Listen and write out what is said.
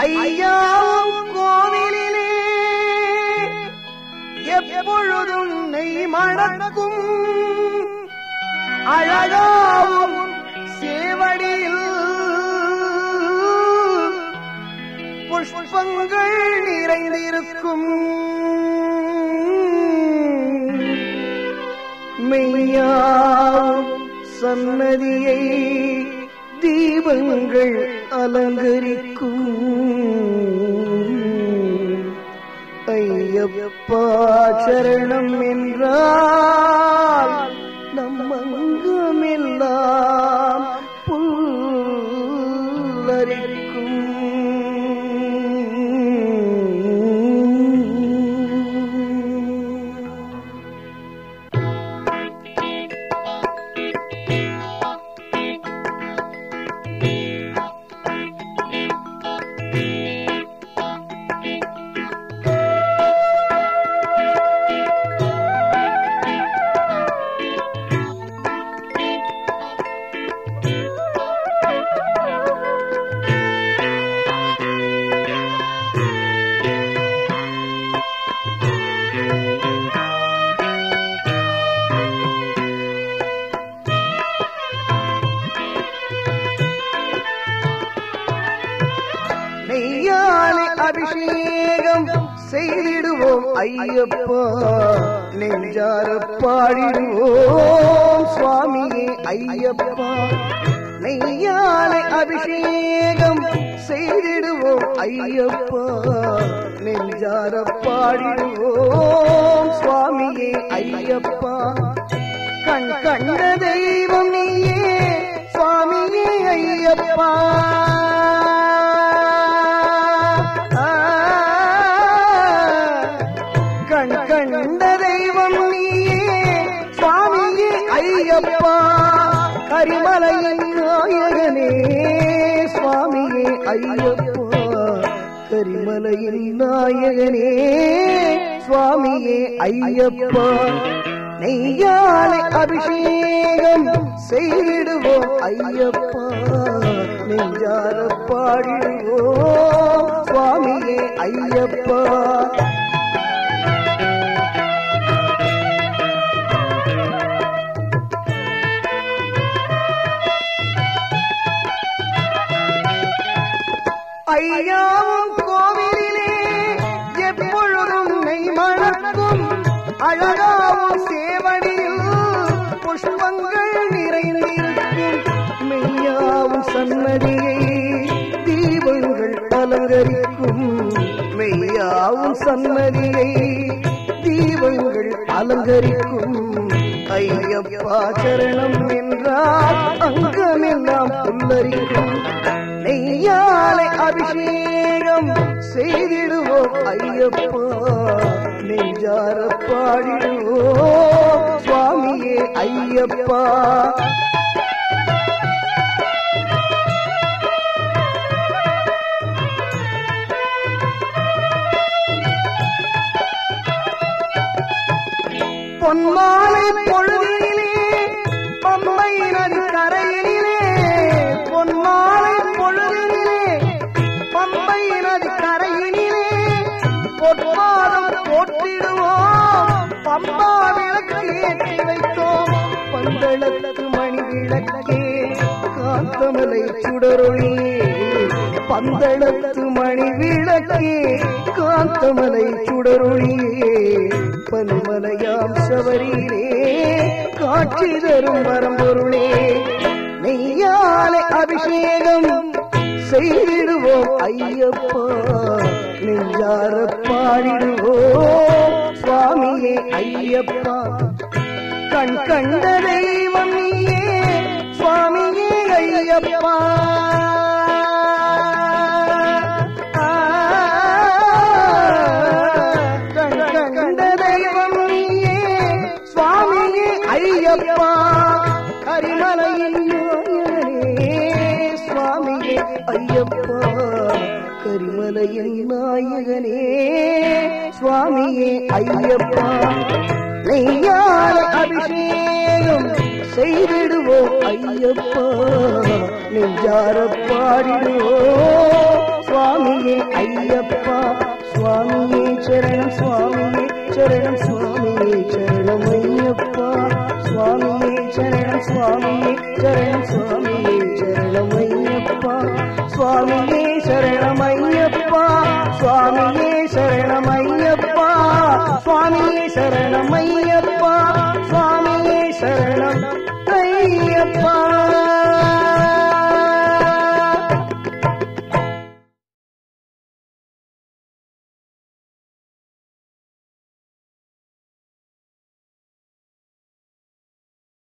ஐயாவும் கோவிலிலே எப்பொழுதும் நெய் மணக்கும் அழகாவும் சேவடியில் புஷ்பங்கள் நிறைந்திருக்கும். மெய்யாவும் சன்னதியை தீபங்கள் அலங்கரிக்கும். ஐயப்பா சரணம் என்றார். அபிஷேகம் செய்திடுவோம் ஐயப்பா. நெஞ்சார பாடிடுவோம் சுவாமியே ஐயப்பா. நெய்யாலை அபிஷேகம் செய்திடுவோம் ஐயப்பா. நெஞ்சார பாடிடுவோம் சுவாமியே ஐயப்பா. கண் கண்ட தெய்வம் நீயே சுவாமியே ஐயப்பா. கண் கண்ட தெய்வம் நீயே. சுவாமியே ஐயப்பா கரிமலையின் நாயகனே. சுவாமியே ஐயப்பா கரிமலையின் நாயகனே. சுவாமியே ஐயப்பா நெய்யாலை அபிஷேகம் செய்திடுவோம் ஐயப்பா நெஞ்சார பாடிடுவோம் சுவாமியே ஐயப்பா அழகாவும் சேவடியில் புஷ்பங்கள் நிறைந்திருக்கும். மெய்யாவும் சன்னதியை தீபங்கள் அலங்கரிக்கும். மெய்யாவும் சன்னதியை தீபங்கள் அலங்கரிக்கும். ஐயப்பா சரணம் என்றால் அங்கமெல்லாம் புல்லரிக்கும் நெய்யாலை அபிஷேகம் செய்திடுவோம் ஐயப்பா. நெஞ்சார பாடிடுவோம் சுவாமியே ஐயப்பா. பொன்மாலை காந்தமலை சுடரொளி பந்தளத்து மணி விளக்கே காந்தமலை சுடரொளியே பன்மலையாம் சபரியிலே காட்சி தரும் வரம்பொருளே நெய்யாலை அபிஷேகம் செய்திடுவோம் ஐயப்பா. நெஞ்சார பாடிடுவோம் சுவாமியே ஐயப்பா. கண் கண்டதை ஐயப்பா கண்ட தெய்வம் நீயே சுவாமியே ஐயப்பா. கரிமலையின் சுவாமியே ஐயப்பா. கரிமலையின் நாயகனே சுவாமியே ஐயப்பா. நெய்யால அபிஷேகம் செய்திடுவோம் ஐயப்பா நெஞ்சார பாடிடுவோம் சுவாமியே ஐயப்பா சுவாமியே சரணம் சுவாமியே சரணம் சுவாமியே சரணம் ஐயப்பா. சுவாமியே சரணம் சுவாமியே சரணம் சுவாமியே சரணம் ஐயப்பா. சுவாமியே சரணம் ஐயப்பா சுவாமியே சரணம் ஐயப்பா. சுவாமியே சரணம் ஐயப்பா.